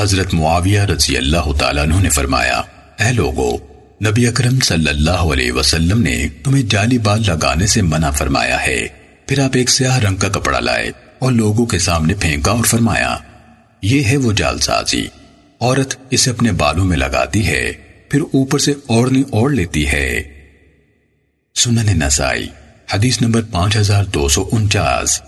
हज़रत मुआविया रज़ी अल्लाह तु ने फरमाया ए लोगो, नबी अकरम सल्लल्लाहु अलैहि वसल्लम ने तुम्हें जाली बाल लगाने से मना फरमाया है। फिर आप एक स्याह रंग का कपड़ा लाए और लोगों के सामने फेंका और फरमाया, ये है वो जालसाजी। औरत इसे अपने बालों में लगाती है, फिर ऊपर से ओढ़नी ओढ़ लेती है। सुनन नसाई, हदीस नंबर पाँच हज़ार दो सौ उनचास।